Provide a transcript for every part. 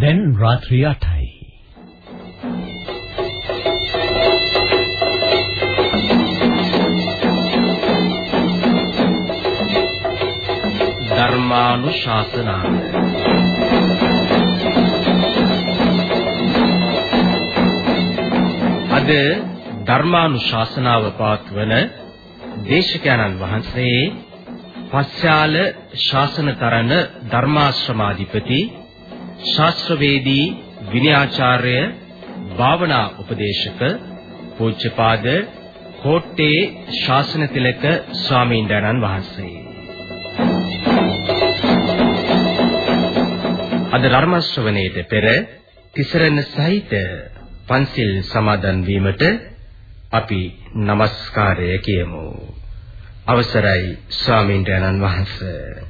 දැන් රාත්‍රී 8යි. ධර්මානුශාසනා අද ධර්මානුශාසනාව පවත්වන දේශකයන්න් වහන්සේ පස්යාල ශාසනතරණ ධර්මාශ්‍රමාධිපති ශාස්ත්‍රවේදී විනයාචාර්ය භාවනා උපදේශක පූජ්‍යපාද කෝට්ටේ ශාසන තිලක ස්වාමීන් වහන්සේ අද ධර්ම ශ්‍රවණයට පෙර තිසරණ සහිත පන්සිල් සමාදන් වීමට අපි নমස්කාරය කියමු. අවසරයි ස්වාමීන් වහන්සේ.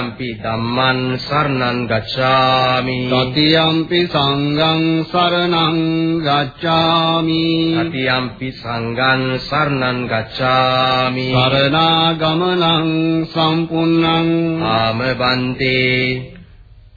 තතියම්පි ධම්මං සරණං ගච්ඡාමි තතියම්පි සංඝං සරණං ගච්ඡාමි තතියම්පි සංඝං සරණං ගච්ඡාමි සරණාගමනං සම්පුන්නං ආමබන්තේ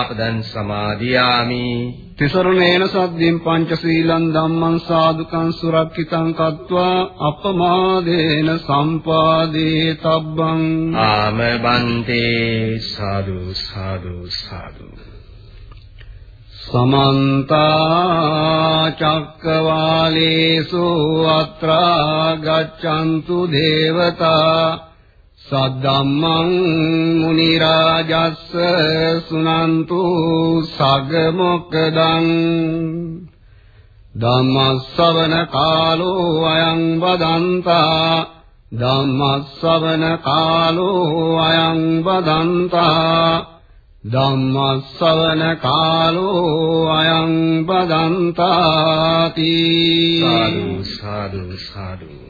සික්ඛාපදං සමාදියාමි. තිසරණේන සද්දින් පංචශීලං ධම්මං සාදුකං සුරක්ෂිතං කତ୍වා අපමාදේන සම්පාදේ තබ්බං. ආම බන්තේ සාදු සාදු සාදු. සමන්ත චක්කවාලේසු අත්‍රා ගච්ඡන්තු දේවතා සද්දම්මං මුනි රාජස්ස සුනන්තු සග මොක්කදං ධම්මස්සවන කාලෝ අයං වදන්තා ධම්මස්සවන කාලෝ අයං වදන්තා ධම්මස්සවන කාලෝ අයං වදන්තාති සාදු සාදු සාදු.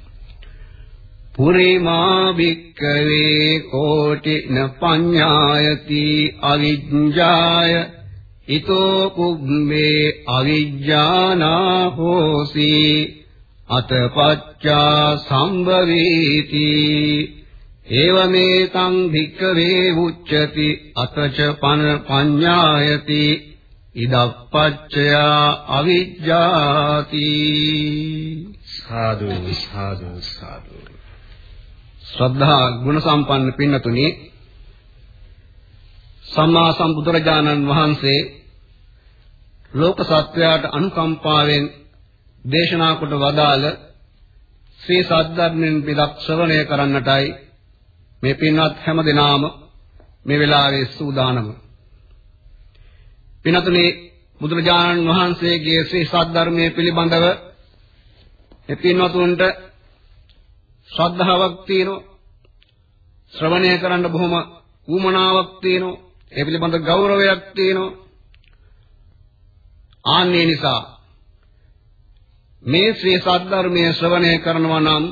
පුරිමා භික්කවේ කෝටින පඤ්ඤායති අවිජ්ජාය. ඊතෝ කුම්මේ අවිජ්ජානා හෝසි. අතපච්චා සම්භවීති. ඒවමේ තං භික්කවේ උච්චති. අතච පන පඤ්ඤායති. ඉදප්පච්චය අවිජ්ජාති. සාදු සාදු සාදු. ශ්‍රද්ධා ගුණ සම්පන්න පින්නතුනි සම්මා සම්බුදුරජාණන් වහන්සේ ලෝක සත්වයාට අනුකම්පාවෙන් දේශනා කොට වදාළ ශ්‍රී සද්ධර්මයෙන් පිටක් ශ්‍රවණය කරන්නටයි මේ පින්වත් හැම දිනාම මේ වෙලාවේ සූදානම. පින්තුනේ බුදුරජාණන් වහන්සේගේ ශ්‍රී සද්ධර්මයේ පිළිබඳව මේ පින්වතුන්ට ශ්‍රද්ධාවක් තියෙනවා. ශ්‍රවණය කරන්න බොහොම ඌමනාවක් තියෙනවා. ඒ පිළිබඳ ගෞරවයක් තියෙනවා. ආන්නේ නිසා මේ ශ්‍රී සද්ධර්මයේ ශ්‍රවණය කරනවා නම්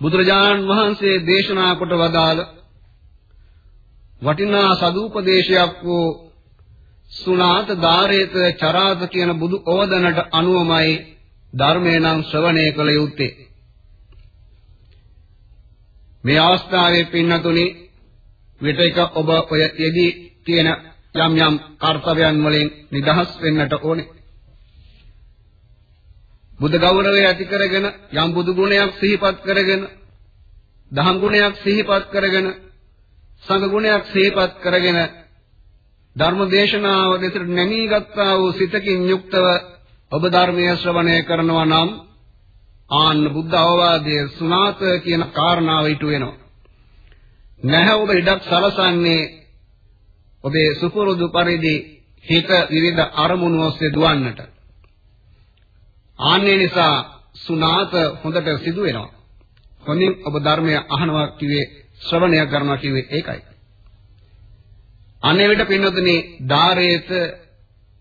බුදුරජාණන් වහන්සේ දේශනා කොට වදාළ වටිනා සදුපදේශයක් වූ සුණාත ධාරේත චරාත කියන බුදු ඕදනට අනුවමයි ධර්මේ නම් ශ්‍රවණය කළ යුත්තේ මේ අවස්ථාවේ පින්නතුනි විතක ඔබ ඔය යෙදී තියෙන යම් යම් කාර්යයන් වලින් නිදහස් වෙන්නට ඕනේ. බුද්ධ ගෞරවය ඇති කරගෙන යම් බුදු ගුණයක් සිහිපත් කරගෙන දහම් ගුණයක් සිහිපත් කරගෙන සංඝ ගුණයක් සිහිපත් කරගෙන ධර්ම දේශනාව දෙසට නැමී ගත්තා වූ සිතකින් යුක්තව ඔබ ධර්මයේ ශ්‍රවණය කරනවා නම් ආන්න බුද්ධ අවවාදයේ සුණාත කියන කාරණාව ඊට වෙනවා. නැහැ ඔබ ඉඩක් සලසන්නේ ඔබේ සුපුරුදු පරිදි හිත විවිධ අරමුණු ඔස්සේ දුවන්නට. ආන්නේ නිසා සුණාත හොඳට සිදු වෙනවා. හොඳින් ඔබ ධර්මය අහනවා කිව්වේ ශ්‍රවණය කරනවා කිව්වේ ඒකයි. අනේ විට පින්නතුනේ ධාරේත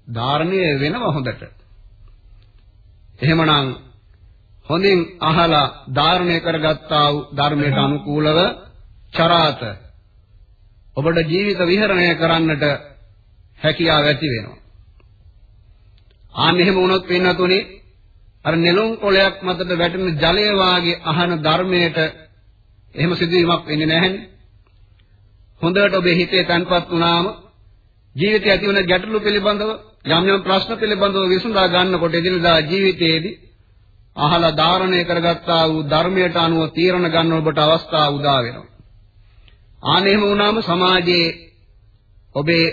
ධාරණය වෙනවා හොඳට. එහෙමනම් හොඳින් අහලා ධාරණය කරගත්තා වූ ධර්මයට අනුකූලව චරාත ඔබට ජීවිත විහරණය කරන්නට හැකියාව ඇති වෙනවා. ආන්න එහෙම වුණොත් වෙනතුනේ අර නෙළුම් කොළයක් මතට වැටෙන ජලය වාගේ අහන ධර්මයට එහෙම සිදුවීමක් වෙන්නේ නැහැනේ. හොඳට ඔබේ හිතේ තන්පත් වුණාම ජීවිතයේ ඇති වන ගැටලු පිළිබඳව යම් යම් ප්‍රශ්න පිළිබඳව විසඳා ගන්නකොට එදිනදා ජීවිතයේදී අහලා ධාරණය කරගත්තා වූ ධර්මයට අනුව තීරණ ගන්න ඔබට අවස්ථාව උදා වෙනවා. ආනෙම වුණාම සමාජයේ ඔබේ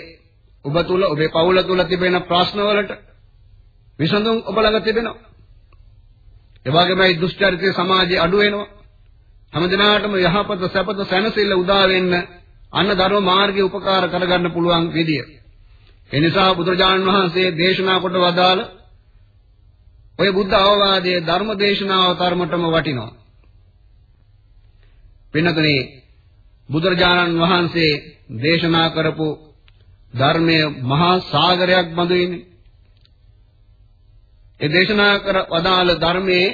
ඔබ තුල ඔබේ පවුල තුල තිබෙන ප්‍රශ්න වලට විසඳුම් ඔබ ළඟ තිබෙනවා. ඒ වගේමයි දුෂ්චරිතය සමාජයේ අඩු වෙනවා. හැමදිනාටම යහපත සැපත සැනසෙල්ල උදා වෙන්න අන්න ධර්ම මාර්ගයේ උපකාර කරගන්න පුළුවන් විදිය. ඒ නිසා බුදුරජාණන් වහන්සේ දේශනා කොට වදාළ ඔය බුද්ධ අවවාදයේ ධර්ම දේශනාව තරමටම වටිනවා. වෙනතුනේ බුදුරජාණන් වහන්සේ දේශනා කරපු ධර්මයේ මහා සාගරයක් බඳුයිනේ. ඒ දේශනා කර වදාළ ධර්මයේ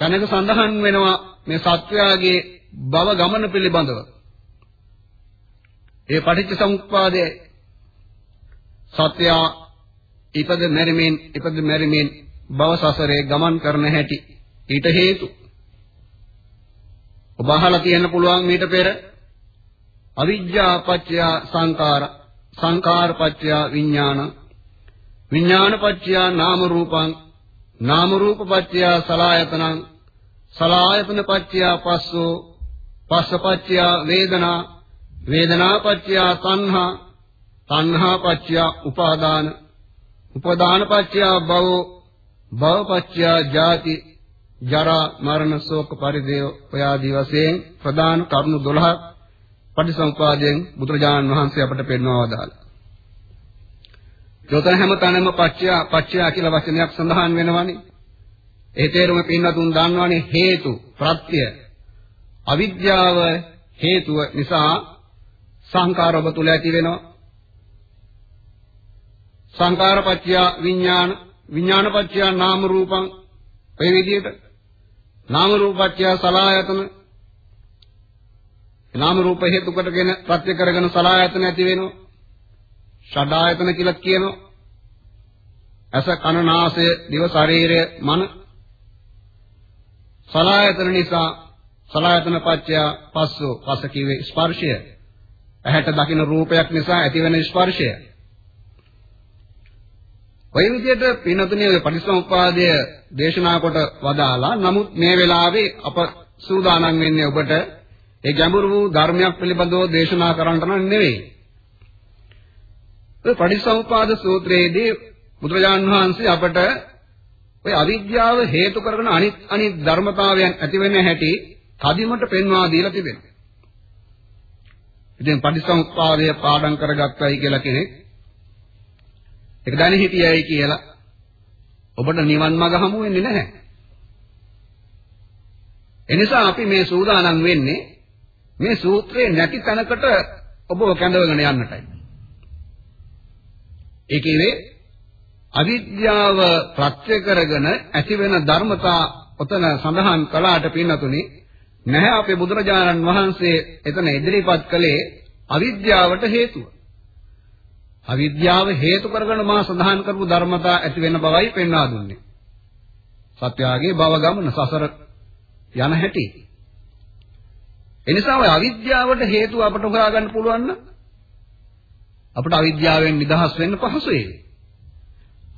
තැනක සඳහන් වෙනවා මේ සත්වයාගේ භව ගමන පිළිබඳව. ඒ පටිච්ච සමුප්පාදයේ සත්‍යය ඉපද මෙරිමින් ඉපද මෙරිමින් භව සසරේ ගමන් කරන හැටි. ඊට හේතු ඔබ අහලා තියෙන්න පුළුවන් මීට පෙර අවිජ්ජා පත්‍ය සංකාර සංකාර පත්‍ය විඥාන විඥාන පත්‍ය නාම රූපං නාම රූප පත්‍ය සලායතනං සලායතන පත්‍ය පස්සෝ පස්ස පත්‍ය වේදනා වේදනා පත්‍ය තණ්හා තණ්හා පත්‍ය උපාදාන උපාදාන පත්‍ය භවෝ භවපච්චයා ජාති ජරා මරණ ශෝක පරිදේව ඔය ආදී වශයෙන් ප්‍රධාන කරුණු 12ක් පටිසම්පාදයෙන් බුදුරජාණන් වහන්සේ අපට පෙන්වවා වදාළා. යොතන හැම තැනම පච්චයා පච්චයා කියලා වචනයක් සඳහන් වෙනවනේ. ඒ තේරුම පින්නතුන් දන්නවනේ හේතු ප්‍රත්‍ය අවිද්‍යාව හේතුව නිසා සංකාර ඔබ තුල ඇති වෙනවා. සංකාරපච්චය විඥාන විඥානපච්චය නාම රූපං ඔය විදිහට නාම රූපච්ඡය සලායතන නාම රූප හේතු කොටගෙන ප්‍රත්‍ය කරගෙන සලායතන ඇති වෙනවා. ෂඩායතන කියලා කියනවා. ඇස කන නාසය දිව ශරීරය මන සලායතන නිසා සලායතන පත්‍ය පස්සෝ පස කිවේ ස්පර්ශය ඇහැට දකින රූපයක් නිසා ඇතිවෙන ස්පර්ශය ඔය විදිහට පින්නතුනේ ඔය පටිච්චසමුප්පාදය දේශනා කොට වදාලා නමුත් මේ වෙලාවේ අප සූදානම් වෙන්නේ ඔබට ඒ ගැඹුරු වූ ධර්මයක් පිළිබඳව දේශනා කරන්නට නෙවෙයි. ඔය පටිච්චසමුපාද සූත්‍රයේදී බුදුරජාන් වහන්සේ අපට ඔය අවිද්‍යාව හේතු කරගෙන අනිත් අනිත් ධර්මතාවයන් ඇති වෙන හැටි කදිමට පෙන්වා දීලා තිබෙනවා. ඉතින් පටිච්චසමුප්පාදය පාඩම් කරගත්තයි කියලා කෙනෙක් ඒක දැන හිටියයි කියලා ඔබට නිවන් මඟ හමු වෙන්නේ නැහැ. එනිසා අපි මේ සූදානම් වෙන්නේ මේ සූත්‍රයේ නැති තැනකට ඔබව කැඳවගෙන යන්නටයි. ඒ කියන්නේ අවිද්‍යාව ප්‍රත්‍ය කරගෙන ඇතිවෙන ධර්මතා ඔතන සඳහන් කළාට පින්නතුනි නැහැ අපේ බුදුරජාණන් වහන්සේ එතන ඉදිරිපත් කළේ අවිද්‍යාවට හේතුව. අවිද්‍යාව හේතු කරගෙන මා සඳහන් කරපු ධර්මතා ඇති වෙන බවයි පෙන්වා දුන්නේ. සත්‍යාගේ භව ගමන සසර යන හැටි. එනිසා ඔය අවිද්‍යාවට හේතුව අපට හොයාගන්න පුළුවන් නම් අපට අවිද්‍යාවෙන් නිදහස් වෙන්න පහසුයි.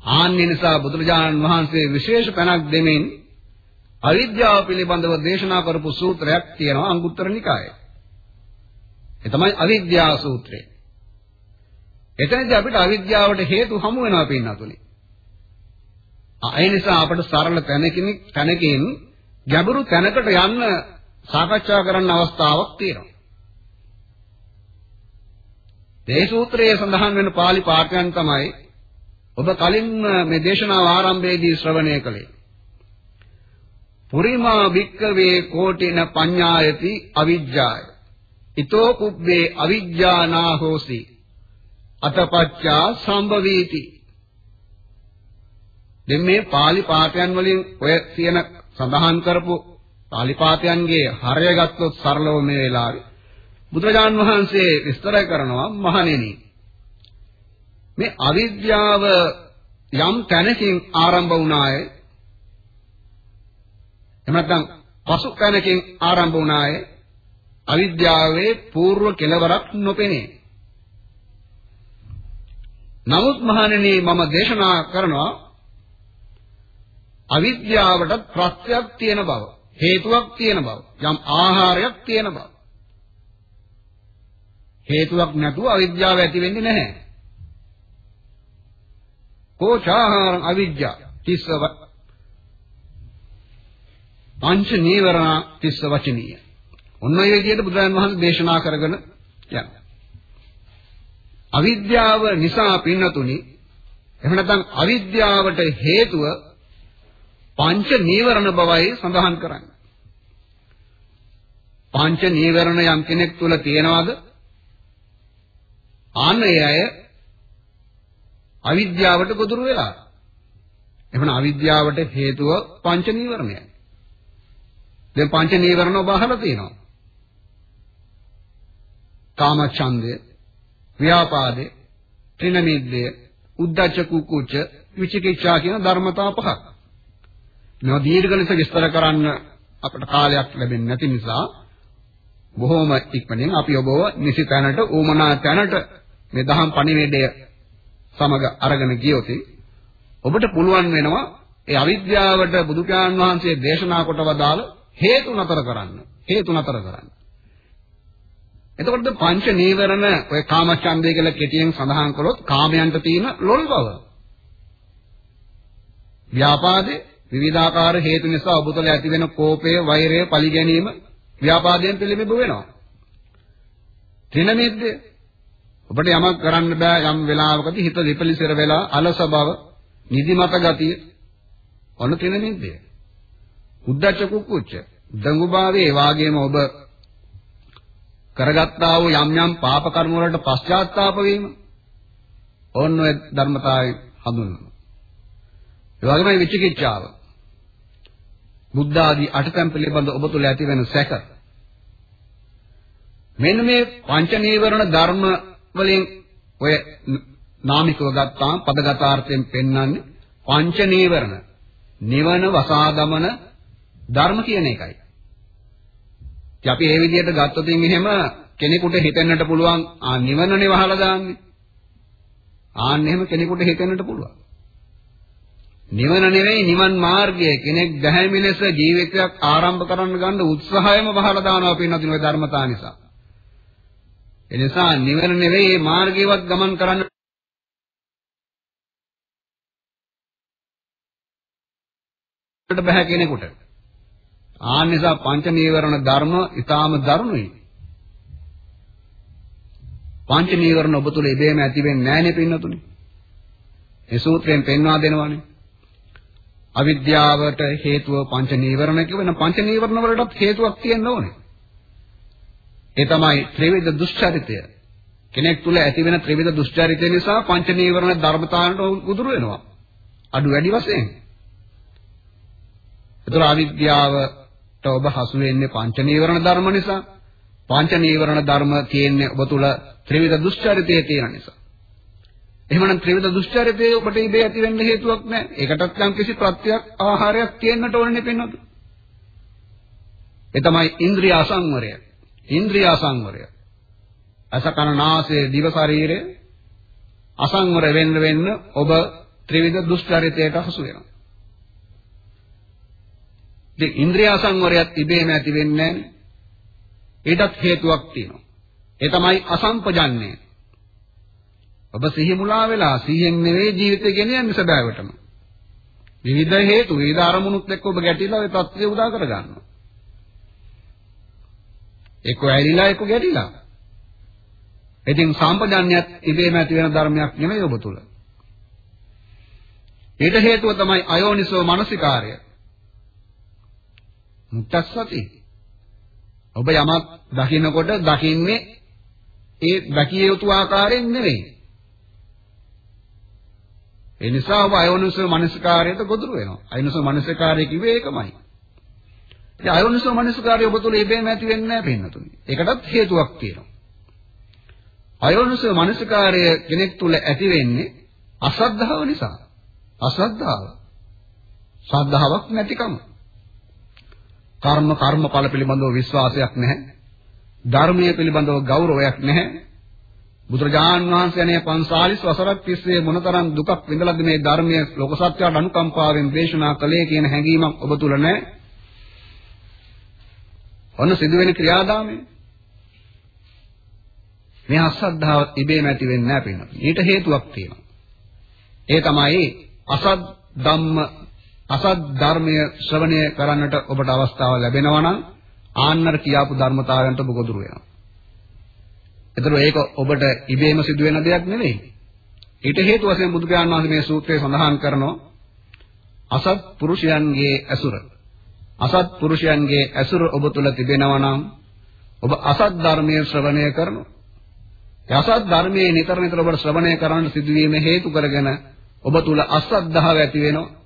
ආන්නේ නිසා බුදුරජාණන් වහන්සේ විශේෂ පැනක් දෙමින් අවිද්‍යාව පිළිබඳව දේශනා කරපු සූත්‍රයක් තියෙනවා අංගුත්තර නිකායේ. ඒ තමයි අවිද්‍යා සූත්‍රය. එතනදී අපිට අවිද්‍යාවට හේතු හමු වෙනවා පින්නතුනි. ඒ නිසා අපට සරල තැනකින් තැනකින් ගැඹුරු තැනකට යන්න සාකච්ඡා කරන්න අවස්ථාවක් තියෙනවා. මේ සූත්‍රයේ සඳහන් වෙන pāli පාඨයන් තමයි ඔබ කලින් මේ දේශනාව ආරම්භයේදී ශ්‍රවණය කළේ. පුරිමා වික්කවේ කෝටින පඤ්ඤායති අවිජ්ජාය. ඊතෝ කුබ්බේ අවිජ්ජානා හෝසි. අතපච්චා සම්භවීති. දැන් මේ pāli පාඨයන් වලින් ඔය තියෙන සඳහන් කරපු pāli පාඨයන්ගේ හරය ගත්තොත් සරලව මේ වෙලාවේ බුදුරජාන් වහන්සේ විස්තර කරනවා මහණෙනි මේ අවිද්‍යාව යම් තැනකින් ආරම්භ වුණාය එහෙම නැත්නම් පසු තැනකින් ආරම්භ වුණාය අවිද්‍යාවේ పూర్ව කෙලවරක් නොපෙනේ නමුත් මහණෙනි මම දේශනා කරනවා අවිද්‍යාවට ප්‍රත්‍යක් තියෙන බව හේතුවක් තියෙන බව යම් ආහාරයක් තියෙන බව. හේතුවක් නැතුව අවිද්‍යාව ඇති වෙන්නේ නැහැ. කෝචාහාරං අවිජ්ජා තිස්සව පංච නීවරණ තිස්ස වචනීය ඔන්න ඔය විදිහට බුදුරජාණන් වහන්සේ දේශනා කරගෙන යනවා. අවිද්‍යාව නිසා පින්නතුනි එහෙම නැත්නම් අවිද්‍යාවට හේතුව පංච නීවරණ බවයි සඳහන් කරන්නේ. පංච නීවරණ යම් කෙනෙක් තුල තියෙනවද? ආන්න ඒ අය අවිද්‍යාවට ගොදුරු වෙලා. එහෙනම් අවිද්‍යාවට හේතුව පංච නීවරණයයි. දැන් පංච නීවරණ ඔබ අහලා තියෙනවා. කාමච්ඡන්දය, ව්‍යාපාදේ, ත්‍රිනමිද්දය, උද්ධච්ච කුකුච්ච, විචිකිච්ඡා කියන ධර්මතා පහක්. මේවා දීර්ඝ ලෙස විස්තර කරන්න අපට කාලයක් ලැබෙන්නේ නැති නිසා බොහොම ඉක්මනින් අපි ඔබව නිසි තැනට ඌමනා තැනට මේ දහම් පණිවිඩය සමග අරගෙන ගියොත් ඔබට පුළුවන් වෙනවා ඒ අවිද්‍යාවට බුදු පියාණන් වහන්සේ දේශනා කොට වදාළ හේතු නතර කරන්න හේතු නතර කරන්න එතකොට පංච නීවරණ ඔය කාමච්ඡන්දය කියලා කෙටියෙන් සඳහන් කළොත් කාමයන්ට තියෙන ලොල් බව. ව්‍යාපාදේ විවිධාකාර හේතු නිසා ඔබ තුළ ඇති වෙන කෝපය, වෛරය, පරිගැනීම ව්‍යාපාදයෙන් පිළිඹු වෙනවා. තින මිද්දේ ඔබට යමක් කරන්න බෑ යම් වෙලාවකදී හිත විපලිසර වෙලා අලස බව, නිදිමත ගතිය ඔන්න තින මිද්දේ. උද්දච්ච කුක්කුච්ච දඟුභාවයේ වාගේම ඔබ කරගත්තා වූ යම් යම් පාප කර්ම වලට පශ්චාත්තාප වීම ඕන්න ඔය ධර්මතාවය හඳුන්වනවා. ඒ වගේමයි විචිකිච්ඡාව. බුද්ධ ආදී අටතැන් පිළිබඳ ඔබ තුල ඇති වෙන සැක මෙන්න මේ පංච නීවරණ ධර්ම වලින් ඔය නාමිකව ගත්තාම පදගතාර්ථයෙන් පෙන්වන්නේ පංච නීවරණ නිවන වසා දමන ධර්ම කියන එකයි. ඉතින් අපි මේ විදිහට ගත්තොත් එහෙම කෙනෙකුට හිතෙන්නට පුළුවන් ආ නිවනනේ වහලා දාන්නේ. ආන්න එහෙම කෙනෙකුට හිතෙන්නට පුළුවන්. නිවන නෙවෙයි නිවන් මාර්ගය කෙනෙක් දැහැමි ලෙස ජීවිතයක් ආරම්භ කරන්න ගන්න උත්සාහයම වහලා දානවා පින්නතුන් ඔය ධර්මතා නිසා. එනිසා නිවන නෙවෙයි මේ මාර්ගයවත් ගමන් කරන්න බෑ කෙනෙකුට. ආන් නිසා පංච නීවරණ ධර්ම ඊටාම දරුණුයි. පංච නීවරණ ඔබ තුල ඉබේම ඇති වෙන්නේ නැහනේ පින්නතුනි. මේ සූත්‍රයෙන් පෙන්වා දෙනවානේ. අවිද්‍යාවට හේතුව පංච නීවරණ කියවෙන පංච නීවරණ වලටත් හේතුවක් තියෙන්න ඕනේ. ඒ තමයි ත්‍රිවිධ දුෂ්චරිතය. කෙනෙක් තුල ඇති වෙන ත්‍රිවිධ දුෂ්චරිතය නිසා පංච නීවරණ ධර්මතාවන්ට උදුරු වෙනවා. අඩු වැඩි වශයෙන්. ඒතර අවිද්‍යාවට ඔබ හසු වෙන්නේ පංච නීවරණ ධර්ම නිසා. පංච නීවරණ ධර්ම තියෙන්නේ ඔබ තුල ත්‍රිවිධ දුෂ්චරිතය තියෙන නිසා. එහෙමනම් ත්‍රිවිධ දුෂ්චරිතයේ ඔබට ඉබේ ඇති වෙන්න හේතුවක් නැහැ. ඒකටත් යම් කිසි ප්‍රත්‍යක් ආහාරයක් තියෙන්නට ඕනේ පින්නතු. ඒ තමයි ඉන්ද්‍රිය අසංවරය. ඉන්ද්‍රිය අසංවරය. අසකන නාසය දිව ශරීරය අසංවර වෙන්න වෙන්න ඔබ ත්‍රිවිධ දුෂ්චරිතයට හසු වෙනවා. ඉතින් ඉන්ද්‍රියා සංවරයත් ඉබේම ඇති වෙන්නේ නැහැ. ඒකත් හේතුවක් තියෙනවා. ඒ තමයි අසම්පජන්නේ. ඔබ සිහි මුලා වෙලා සිහියෙන් නෙවෙයි ජීවිතය ගෙන යන්නේ සබෑවටම. විවිධ හේතු විවිධ අරමුණුත් එක්ක ඔබ ගැටිලා ඒ තත්ත්වය උදා කරගන්නවා. එක්ක ඇලිලා එක්ක ගැටිලා. ඉතින් සම්පජන්‍යයත් ඉබේම ඇති වෙන ධර්මයක් නෙවෙයි ඔබ තුල. ඊට හේතුව තමයි අයෝනිසෝ මානසිකාරය. මුත්තස්සති. ඔබ යමක් දකින්නකොට දකින්නේ ඒ දැකිය යුතු ආකාරයෙන් නෙවෙයි. ඒ නිසා ඔබ අයෝනිසෝ මනසිකාරයට ගොදුරු වෙනවා. අයෝනිසෝ මනසිකාරය කිව්වේ ඒකමයි. ඉතින් අයෝනිසෝ මනසිකාරය ඔබ තුල ඉබේම ඇති වෙන්නේ නැහැ පින්නතුනි. ඒකටත් හේතුවක් තියෙනවා. අයෝනිසෝ මනසිකාරය කෙනෙක් තුල ඇති වෙන්නේ අසද්ධාව නිසා. අසද්ධාව. ශ්‍රද්ධාවක් නැතිකම. කර්ම කර්මඵල පිළිබඳව විශ්වාසයක් නැහැ. ධර්මයේ පිළිබඳව ගෞරවයක් නැහැ. බුදුරජාන් වහන්සේ අනේ 45 වසරක් තිස්සේ මොනතරම් දුකක් විඳලාද මේ ධර්මයේ ලෝක සත්‍යයට අනුකම්පාවෙන් දේශනා කළේ කියන හැඟීමක් ඔබ තුල නැහැ. ඔන්න සිදුවෙන ක්‍රියාදාමය. මේ අසද්ධාව ඉබේම ඇති වෙන්නේ නැහැ පින්නත්. ඊට හේතුවක් තියෙනවා. ඒ තමයි අසත් ධම්ම අසත් ධර්මය ශ්‍රවණය කරන්නට ඔබට අවස්ථාව ලැබෙනවා නම් ආන්නර කියාපු ධර්මතාවයන්ට ඔබ ගොදුරු වෙනවා. එතකොට ඒක ඔබට ඉබේම සිදුවෙන දෙයක් නෙවෙයි. ඊට හේතු වශයෙන් බුදු පියාණන් වහන්සේ මේ සූත්‍රයේ සඳහන් කරනවා අසත් පුරුෂයන්ගේ ඇසුර. අසත් පුරුෂයන්ගේ ඇසුර ඔබ තුල තිබෙනවා නම් ඔබ අසත් ධර්මයේ ශ්‍රවණය කරනවා. ඒ අසත් ධර්මයේ නිතර නිතර ඔබ ශ්‍රවණය කරන්න සිදුවීම හේතු කරගෙන ඔබ තුල අසද්ධාව ඇති වෙනවා.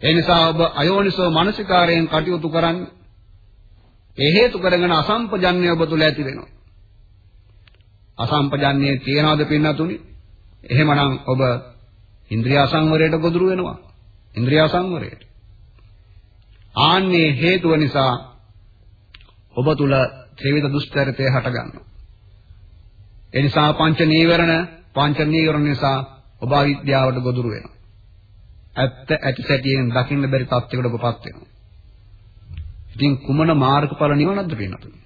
ඒ නිසා ඔබ අයෝනිසෝ මානසිකාරයෙන් කටයුතු කරන්න. ඒ හේතු කරගෙන අසම්පජන්‍ය ඔබ තුල ඇති වෙනවා. අසම්පජන්‍ය තියනවාද පින්නතුනි? එහෙමනම් ඔබ ඉන්ද්‍රිය සංවරයට ගොදුරු වෙනවා. ඉන්ද්‍රිය සංවරයට. ආන්නේ හේතුව නිසා ඔබ තුල ත්‍රිවිධ දුෂ්චරිතය හට ගන්නවා. ඒ නිසා පංච නීවරණ පංච නීවරණ නිසා ඔබ අවිද්‍යාවට ගොදුරු වෙනවා. ඇත්ත ඇති සැටියෙන් දකින්න බැරි තත්යකට ඔබපත් වෙනවා. ඉතින් කුමන මාර්ගඵල නිවනක්ද පින්නතුනි?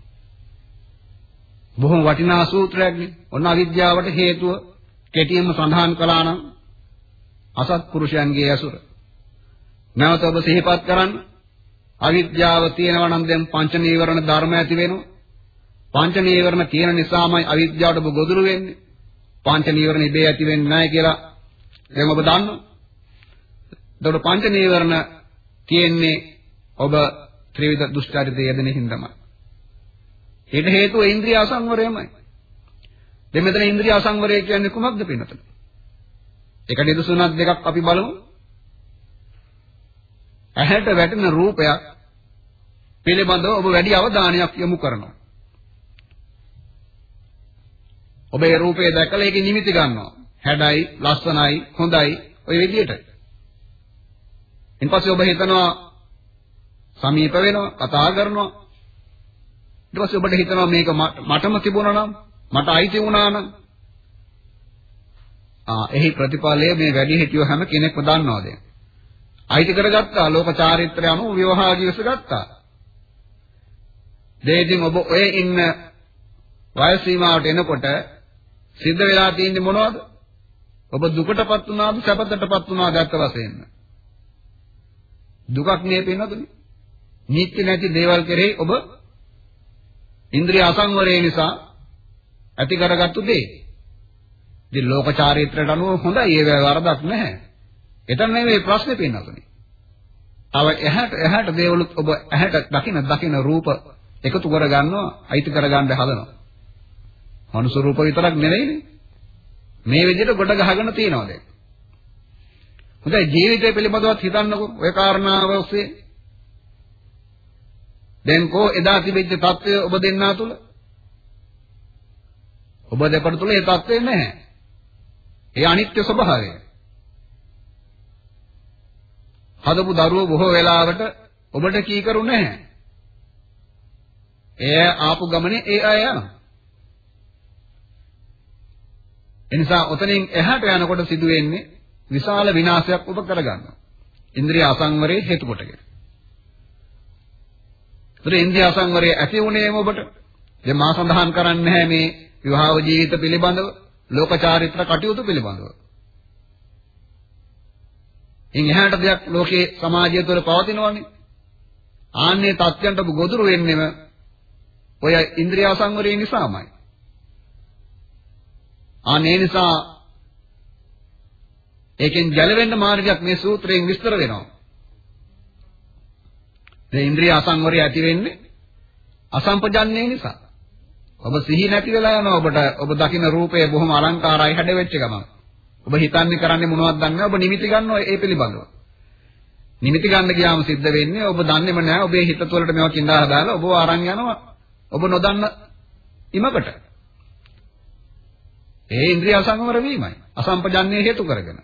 බොහොම වටිනා සූත්‍රයක්නේ. ඔන්න අවිද්‍යාවට හේතුව කෙටියෙන්ම සඳහන් කළා නම් අසත්පුරුෂයන්ගේ ඇසුර. නැවත ඔබ සිහිපත් කරන්න අවිද්‍යාව තියෙනවා නම් දැන් පංච නීවරණ ධර්ම ඇති වෙනවා. පංච නීවරණ තියෙන නිසාමයි අවිද්‍යාවට ඔබ ගොදුරු වෙන්නේ. පංච නීවරණ ඉබේ ඇති වෙන්නේ නැහැ කියලා දැන් ඔබ දන්නවා. එතකොට පංච නීවරණ තියෙන්නේ ඔබ ත්‍රිවිධ දුෂ්චරිතය යෙදෙන හින්දාමයි. ඒකට හේතුව ඉන්ද්‍රිය අසංවරයමයි. දැන් මෙතන ඉන්ද්‍රිය අසංවරය කියන්නේ කුමක්ද පින්නතන? එක නිදසුනක් දෙකක් අපි බලමු. ඇහැට වැටෙන රූපයක් පිළිබඳව ඔබ වැඩි අවධානයක් යොමු කරනවා. ඔබ ඒ රූපය දැකලා ඒකේ නිමිති ගන්නවා. හැඩයි, ලස්සනයි, හොඳයි ඔය විදිහට. ඊපස්සේ ඔබ හිතනවා සමීප වෙනවා, කතා කරනවා. ඊට පස්සේ ඔබට හිතනවා මේක මටම තිබුණා නම්, මට අයිති වුණා නම්. ආ එහි ප්‍රතිඵලය මේ වැඩි හිටියෝ හැම කෙනෙක්ම දන්නවා දැන්. අයිති කරගත්තා ලෝක චාරිත්‍රය අනුව විවාහ ජීවිත ගත්තා. දෙයින් ඔබ ඔය ඉන්න වයස සීමාවට එනකොට සිද්ධ වෙලා තියෙන්නේ මොනවද? ඔබ දුකටපත් වුණාද සැපතටපත් වුණාද අත්ත වශයෙන්ම? දුකක් නේ පේනවද? නිත්‍ය නැති දේවල් කෙරෙහි ඔබ ඉන්ද්‍රිය අසංවරය නිසා ඇති කරගත්තු දේ. ඉතින් ලෝක චාරිත්‍රයට අනුව හොඳයි ඒක වරදක් නැහැ. එතන නෙවෙයි ප්‍රශ්නේ පේනතුනේ. තව එහාට එහාට දේවලුත් ඔබ ඇහැට දකින දකින රූප එකතු කරගන්නවා අයිති කරගන්න හදනවා. මනුෂ්‍ය රූප විතරක් නෙවෙයිනේ. මේ විදිහට ගොඩ ගහගෙන තියනවා දැන්. හොඳයි ජීවිතය පිළිබඳවත් හිතන්නකෝ ඔය කාරණාව ඔස්සේ. දැන් කෝ එදා තිබෙච්ච தত্ত্বය ඔබ දෙන්නා තුල ඔබ දෙපළ තුල ඒ தত্ত্বය නැහැ. ඒ අනිත්‍ය ස්වභාවය. හදපු දරුවෝ බොහෝ වෙලාවට ඔබට කීකරු නැහැ. එය ආපු ගමනේ ඒ අය යනවා. එනිසා ඔතනින් එහාට යනකොට සිදු වෙන්නේ විශාල විනාශයක් ඔබ කරගන්නවා. ඉන්ද්‍රිය අසංවරයේ හේතු කොටගෙන. ඒතර ඉන්ද්‍රිය අසංවරයේ ඇති වුණේම ඔබට දැන් මා සඳහන් කරන්නේ නැහැ මේ විවාහ ජීවිත පිළිබඳව, ලෝක චාරිත්‍ර කටයුතු පිළිබඳව. ඉන් එහාට දෙයක් ලෝකේ සමාජය තුළ පවතිනවනේ. ආන්නේ තත්යන්ට ඔබ ගොදුරු වෙන්නෙම ඔය ඉන්ද්‍රිය අසංවරය නිසාමයි. අනේ නිසා ඒකෙන් ගැලවෙන්න මාර්ගයක් මේ සූත්‍රයෙන් විස්තර වෙනවා. මේ ඉන්ද්‍රිය අසංවරය ඇති වෙන්නේ අසම්පජන්ණය නිසා. ඔබ සිහි නැති වෙලා යනවා ඔබට ඔබ දකින රූපය බොහොම අලංකාරයි හැඩ වෙච්ච ගමන්. ඔබ හිතන්නේ කරන්නේ මොනවද දන්නේ ඔබ නිමිති ගන්නවා ඒ පිළිබඳව. නිමිති ගන්න ගියාම සිද්ධ වෙන්නේ ඔබ දන්නේම නැහැ ඔබේ හිත තුළට මේවා කිඳා හදාලා ඔබව අරන් යනවා ඔබ නොදන්න ඉමකට. ඒ ඉන්ද්‍රිය අසංවර වීමයි. අසම්පජන්ණය හේතු කරගෙන.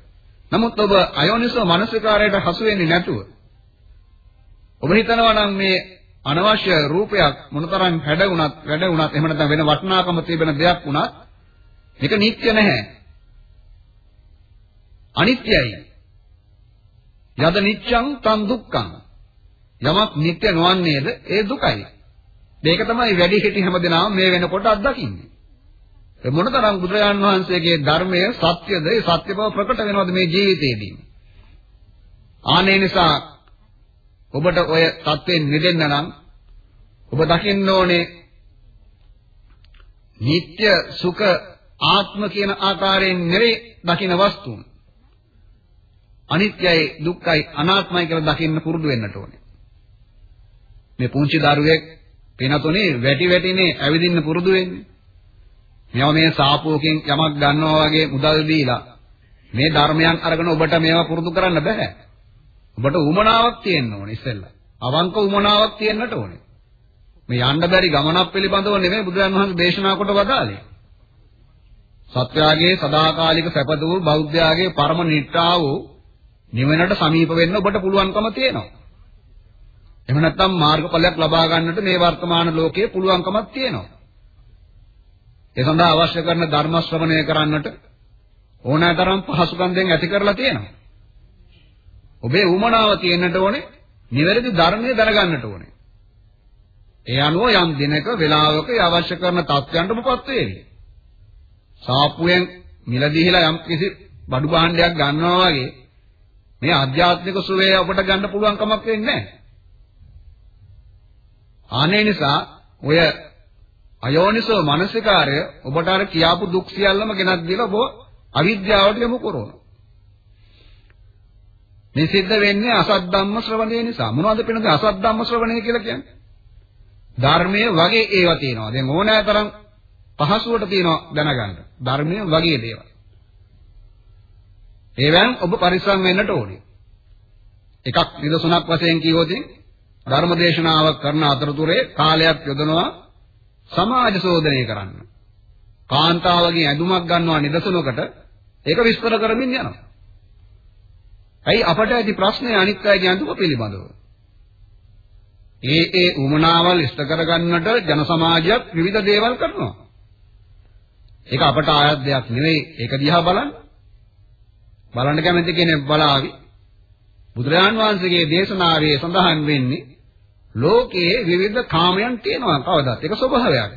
නමුත් ඔබ අයෝනිසෝ මනසිකාරයට හසු වෙන්නේ නැතුව ඔබ හිතනවා නම් මේ අනවශ්‍ය රූපයක් මොනතරම් හැඩ වුණත් වැඩ වුණත් එහෙම නැත්නම් වෙන වටිනාකම තිබෙන දෙයක් වුණත් මේක නිත්‍ය නැහැ. අනිත්‍යයි. යද නිච්ඡං තන් දුක්ඛං. යමක් නිත්‍ය නොවන්නේද ඒ දුකයි. මේක තමයි වැඩි හිටි හැමදෙනාම මේ වෙනකොට අත්දකින්නේ. මොනතරම් බුදුරජාන් වහන්සේගේ ධර්මය සත්‍යද ඒ සත්‍ය බව ප්‍රකට වෙනවද මේ ජීවිතේදී? ආනේ නිසා ඔබට ඔය தත්වෙන් මිදෙන්න නම් ඔබ දකින්න ඕනේ නিত্য සුඛ ආත්ම කියන ආකාරයෙන් නෙරේ දකින වස්තුන්. අනිත්‍යයි දුක්ඛයි අනාත්මයි කියලා දකින්න පුරුදු වෙන්නට ඕනේ. මේ පුංචි දරුවෙක් පිනතුනේ වැටි වැටිනේ ඇවිදින්න පුරුදු වෙන්නේ. මේවා මේ සාපුවකින් යමක් ගන්නවා වගේ මුදල් දීලා මේ ධර්මයන් අරගෙන ඔබට මේවා පුරුදු කරන්න බෑ. ඔබට උමනාවක් තියෙන්න ඕනේ ඉස්සෙල්ලා. අවංක උමනාවක් තියෙන්නට ඕනේ. මේ යන්න බැරි ගමනක් පිළිබඳව නෙමෙයි බුදුරන් වහන්සේ දේශනා කොට වදාළේ. සත්‍යයේ සදාකාලික සැපදූ බෞද්ධයාගේ පරම නිට්ටා වූ නිවනට සමීප වෙන්න ඔබට පුළුවන්කම තියෙනවා. එහෙම නැත්නම් මාර්ගඵලයක් ලබා ගන්නට මේ වර්තමාන ලෝකයේ පුළුවන්කමක් තියෙනවා. ඒ සඳහා අවශ්‍ය කරන ධර්ම ශ්‍රවණය කරන්නට ඕනෑතරම් පහසුකම් දෙන් ඇති කරලා තියෙනවා. ඔබේ උමනාව තියෙන්නට ඕනේ නිවැරදි ධර්මය දැනගන්නට ඕනේ. ඒ අනුව යම් දිනක වේලාවක අවශ්‍ය කරන තත්ත්වයන්ට ඔබපත් වේවි. සාප්පුවෙන් මිලදීහිලා යම් කිසි බඩු භාණ්ඩයක් ගන්නවා වගේ මේ ආධ්‍යාත්මික සුවය ඔබට ගන්න පුළුවන් කමක් වෙන්නේ නැහැ. ආනේ නිසා ඔය අයෝනිසෝ මනසිකාරය ඔබට අර කියාපු දුක් සියල්ලම ගෙනත් දීලා ඔබ අවිද්‍යාවට යොමු කරනවා. මේ සිද්ධ වෙන්නේ අසත් ධම්ම ශ්‍රවණය නිසා. මොනවද පිනද අසත් ධම්ම ශ්‍රවණය කියලා කියන්නේ? ධර්මයේ වගේ ඒවා තියෙනවා. දැන් ඕනෑතරම් පහසුවට තියෙනවා දැනගන්න. ධර්මයේ වගේ දේවල්. ඒවෙන් ඔබ පරිස්සම් වෙන්නට ඕනේ. එකක් නිදසුණක් වශයෙන් කියවොත් ධර්මදේශනාවක් කරන අතරතුරේ කාලයක් යොදනවා සමාජ සෝදනය කරන්න. කාන්තාවගේ ඇඳුමක් ගන්නවා නිදසුනකට ඒක විස්තර කරමින් යනවා. ඇයි අපට ඇති ප්‍රශ්නේ අනිත් අයගේ ඇඳුම පිළිබඳව? ඒ ඒ උමනාවල් ඉෂ්ට කරගන්නට ජන සමාජයක් විවිධ දේවල් කරනවා. ඒක අපට ආයත් දෙයක් නෙවෙයි. ඒක දිහා බලන්න. බලන්න කැමති කෙනෙක් බලාවි. බුදුරජාන් වහන්සේගේ දේශනාවේ සඳහන් වෙන්නේ ලෝකයේ විවිධ කාමයන් තියෙනවා කවදාත්. ඒක ස්වභාවයක්.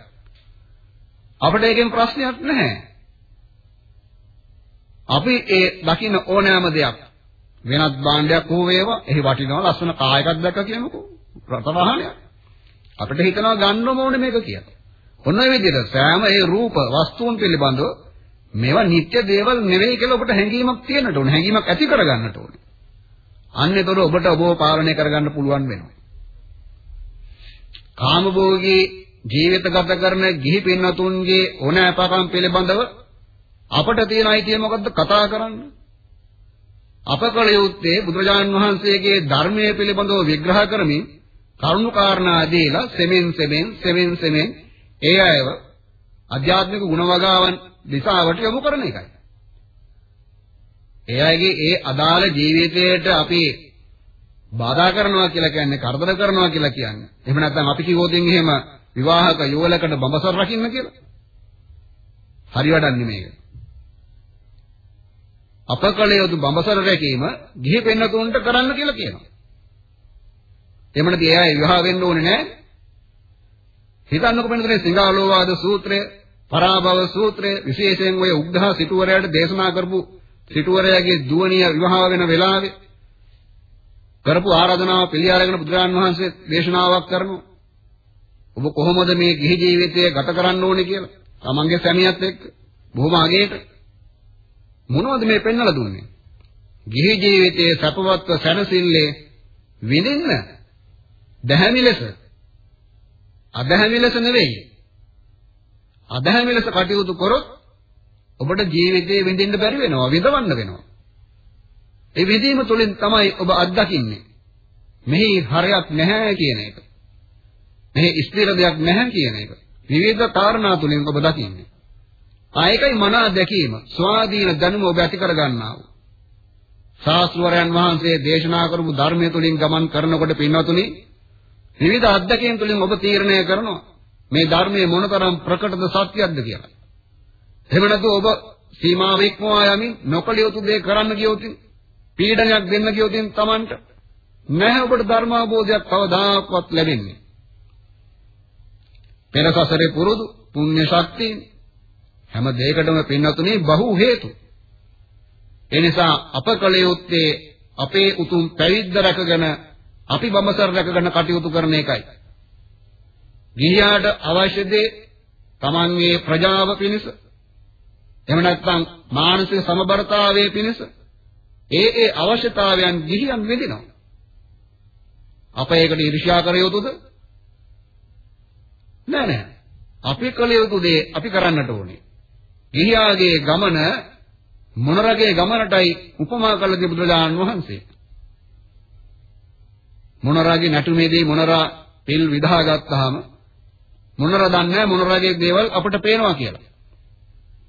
අපිට ඒකෙන් ප්‍රශ්නයක් නැහැ. අපි ඒ දකින්න ඕනෑම දෙයක් වෙනත් භාණ්ඩයක් හෝ වේවා එහි වටිනවා ලස්සන කායයක් දැක්ක කියනකෝ රතවාහනයක් අපිට හිතනවා ගන්නම ඕනේ මේක කියලා. ඔන්න ඔය විදිහට සෑම ඒ රූප වස්තුන් පිළිබඳව මේවා නිත්‍ය දේවල් නෙවෙයි කියලා ඔබට හැඟීමක් තියෙන්නට ඕනේ. හැඟීමක් ඇති කරගන්නට ඕනේ. අන්නේතොර ඔබට ඔබව පාලනය කරගන්න පුළුවන් වෙනවා. කාමභෝගී ජීවිත ගත කරන ගිහි පින්නතුන්ගේ ඕනෑපකම් පිළිබඳව අපට තියෙන අයිතිය මොකද්ද කතා කරන්න? අප කළ යුත්තේ බුදුරජාණන් වහන්සේගේ ධර්මයේ පිළිබඳව විග්‍රහ කරමින් කරුණු කාරණා දීලා සෙමෙන් සෙමෙන් සෙමෙන් සෙමෙන් ඒ අයව අධ්‍යාත්මික ගුණවගාවන් දිශාවට යොමු කරන එකයි. ඒ අයගේ ඒ අදාළ ජීවිතයට අපි බාධා කරනවා කියලා කියන්නේ කරදර කරනවා කියලා කියන්නේ. එහෙම නැත්නම් අපි කිව්වොතින් එහෙම විවාහක යුවලකට බඹසර රකින්න කියලා. හරි වැඩන්නේ මේක. අපකල යුතු බඹසර රැකීම ගිහි පෙන්නතුන්ට කරන්න කියලා කියනවා. එමණදී එයා විවාහ වෙන්න ඕනේ නැහැ. හිතන්නකො වෙනදනේ සිංහාලෝවාද සූත්‍රය, පරාභව සූත්‍රය විශේෂයෙන් ඔය උග්ඝා සිටුවරයාට දේශනා කරපු සිටුවරයාගේ දුවණිය විවාහ වෙන වෙලාවේ කරපු ආරාධනාව පිළි අරගෙන බුදුරජාන් වහන්සේ දේශනාවක් කරනවා. ඔබ කොහොමද මේ ගිහි ජීවිතය ගත කරන්න ඕනේ කියලා. තමන්ගේ සැමියාත් එක්ක බොහොම අගේට මොනවද මේ පෙන්වලා දුන්නේ? ගිහි ජීවිතයේ සපවත්ව සැනසille විඳින්න දැහැමි ලෙස අදහැමි ලෙස නෙවෙයි. අදහැමි ලෙස කටයුතු කරොත් ඔබට ජීවිතේ විඳින්න බැරි වෙනවා, විඳවන්න වෙනවා. ඒ විඳීම තුළින් තමයි ඔබ අත්දකින්නේ. මෙහි හරයක් නැහැ කියන එක. මෙහි ස්ථිර දෙයක් නැහැ කියන එක. විවිධ කාරණා තුළින් ඔබ දකින්නේ. ආයකයි මනා දැකීම ස්වාධීන දැනුම ඔබ ඇති කර ගන්නා වූ. ශාස්ත්‍රවරයන් වහන්සේ දේශනා කරපු ධර්මයේ තුලින් ගමන් කරනකොට පින්වතුනි විවිධ අත්දැකීම් තුලින් ඔබ තීරණය කරනවා මේ ධර්මයේ මොනතරම් ප්‍රකටද සත්‍යයක්ද කියලා. එහෙම නැත්නම් ඔබ සීමාව ඉක්මවා යමින් නොකළ යුතු දේ කරන්න ගියොත් පීඩනයක් දෙන්න ගියොත් Tamanට නැහැ ඔබට ධර්මාභෝධයක් කවදාකවත් ලැබෙන්නේ. පෙර සසරේ පුරුදු පුණ්‍ය ශක්තිය හැම දෙයකටම පින්නතුනේ බහු හේතු. ඒ නිසා අප කළ යුත්තේ අපේ උතුම් පැවිද්ද රැකගෙන අපි බඹසර රැකගෙන කටයුතු කරන එකයි. ගිහියාට අවශ්‍ය දේ තමන්ගේ ප්‍රජාව පිණිස එහෙම නැත්නම් මානසික සමබරතාවයේ පිණිස ඒ ඒ අවශ්‍යතාවයන් ගිහියන් විඳිනවා. අප ඒකට ඊර්ෂ්‍යා කර යුතුද? නෑ නෑ. අපි කළ යුතු දේ අපි කරන්නට ඕනේ. ගිහියාගේ ගමන මොනරගේ ගමනටයි උපමා කළ දී බුදුරජාණන් වහන්සේ. මොනරාගේ නැටුමේදී මොනරා පිල් විදාගත්තාම මොනරා දන්නේ මොනරාගේ දේවල් අපිට පේනවා කියලා.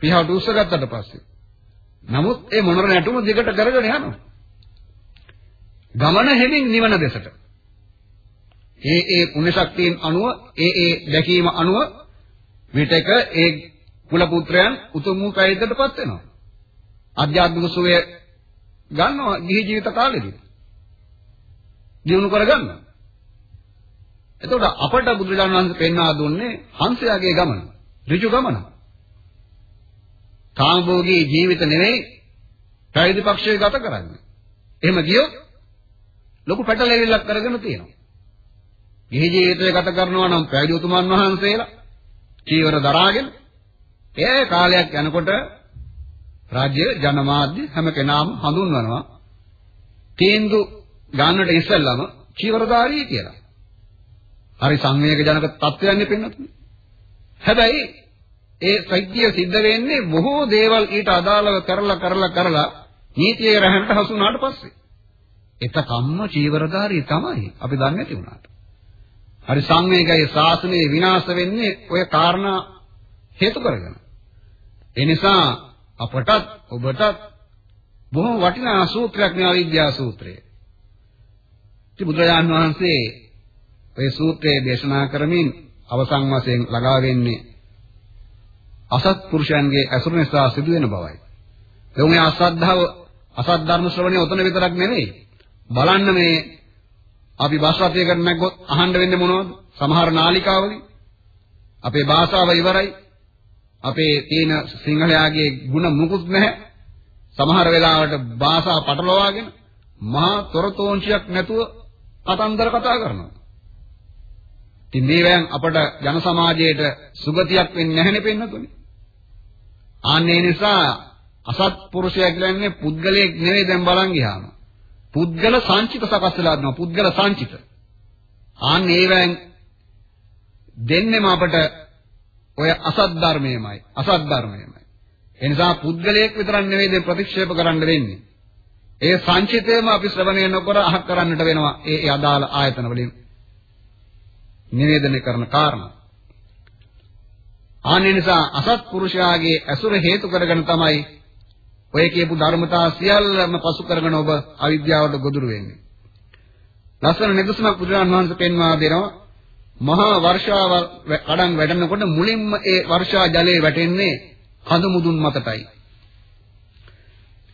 පිහාට උස්සගත්තට පස්සේ නමුත් ඒ මොනර නැටුම දිගට කරගෙන යනවා. ගමන හැමින් නිවන දෙසට. ඒ ඒ පුණ්‍ය ශක්තියෙන් අනුව ඒ ඒ දැකීම අනුව විතක ඒ කුල පුත්‍රයන් උතුම් වූ කයිදටපත් වෙනවා. ආධ්‍යාත්මික සුවය ගන්නවා ගිහි ජීවිත කාලෙදී. දිනු කරගන්න. එතකොට අපට බුදුරජාණන් වහන්සේ පෙන්වා දුන්නේ හංසයාගේ ගමන, ඍජු ගමන. කාමභෝගී ජීවිත නෙවෙයි පැවිදි පක්ෂයේ ගත කරන්නේ. එහෙම ගියොත් ලොකු පැටලෙවිල්ලක් කරගෙන තියෙනවා. ගිහි ජීවිතය ගත කරනවා නම් පැවිදි උතුමන් වහන්සේලා චීවර දරාගෙන ඒ කාලයක් යනකොට රාජ්‍ය ජනමාධ්‍ය හැම කෙනාම හඳුන්වනවා තීන්දු ගන්නට ඉස්සෙල්ලම චීවරධාරී කියලා. හරි සංවේග ජනක තත්ත්වයන් පෙන්වතුනේ. හැබැයි ඒ සත්‍ය සිද්ධ වෙන්නේ බොහෝ දේවල් ඊට අදාළව කරලා කරලා කරලා නීතියේ රැහැන්ට හසු වුණාට පස්සේ. එතකම්ම චීවරධාරී තමයි. අපි දන්නේ නැති වුණාට. හරි සංවේගයේ ශාසනය විනාශ වෙන්නේ ඔය කාරණා හේතු කරගෙන. ඒ නිසා අපටත් ඔබටත් බොහොම වටිනා සූත්‍රයක් නේ අවිද්‍යා සූත්‍රය. ඉතින් බුදුරජාන් වහන්සේ ඔය සූත්‍රය දේශනා කරමින් අවසන් වශයෙන් ළඟා වෙන්නේ අසත්පුරුෂයන්ගේ ඇසුර නිසා සිදුවෙන බවයි. එවුනේ අසද්ධාව අසත් ධර්ම ශ්‍රවණය උතන විතරක් නෙවෙයි. බලන්න මේ අපි බස් රථයකට නැග්ගොත් අහන්න වෙන්නේ මොනවද? සමහර නාලිකාවලින් අපේ භාෂාව ඉවරයි. අපේ තියෙන සිංහලයාගේ ಗುಣ මුකුත් නැහැ. සමහර වෙලාවට භාෂා පටලවාගෙන මහා තොරතෝංශයක් නැතුව කතන්දර කතා කරනවා. ඉතින් මේවෙන් අපට ජන සමාජයේට සුගතියක් වෙන්නේ නැහැනේ පෙන්නතුනේ. ආන්නේ නිසා අසත්පුරුෂයා කියන්නේ පුද්ගලයෙක් නෙවෙයි දැන් බලන් ගියාම. පුද්ගල සංචිත සකස් වෙලා දෙනවා පුද්ගල සංචිත. ආන්නේ ඒවෙන් දෙන්නෙම අපට ඔය අසත් ධර්මයමයි අසත් ධර්මයමයි. ඒ නිසා පුද්ගලයෙක් විතරක් නෙවෙයි දැන් ප්‍රතික්ෂේප කරන්න වෙන්නේ. ඒ සංචිතයම අපි ශ්‍රවණය නොකර අහක් කරන්නට වෙනවා. ඒ ඒ අදාළ ආයතන වලින් නිවේදනය කරන කාරණා. ආන්නේ නිසා අසත්පුරුෂයාගේ ඇසුර හේතු කරගෙන තමයි ඔය කියපු ධර්මතා සියල්ලම පසු කරගෙන ඔබ අවිද්‍යාවට ගොදුරු වෙන්නේ. ලස්සන නිදසුනක් බුදුරජාණන් වහන්සේ පෙන්වා දෙනවා. මහා වර්ෂාව කඩන් වැටෙනකොට මුලින්ම ඒ වර්ෂා ජලය වැටෙන්නේ කඳු මුදුන් මතටයි.